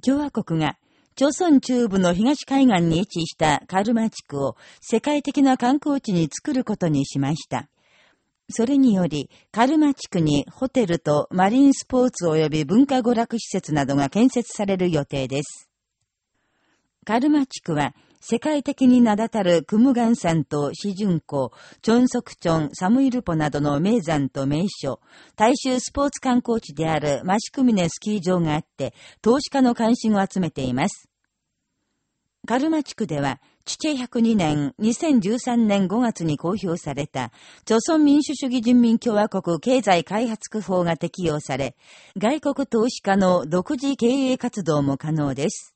共和国が、朝鮮中部の東海岸に位置したカルマ地区を世界的な観光地に作ることにしました。それにより、カルマ地区にホテルとマリンスポーツ及び文化娯楽施設などが建設される予定です。カルマ地区は、世界的に名だたるクムガン山とシジュン湖、チョンソクチョン、サムイルポなどの名山と名所、大衆スポーツ観光地であるマシクミネスキー場があって、投資家の関心を集めています。カルマ地区では、チチェ102年、2013年5月に公表された、朝鮮民主主義人民共和国経済開発区法が適用され、外国投資家の独自経営活動も可能です。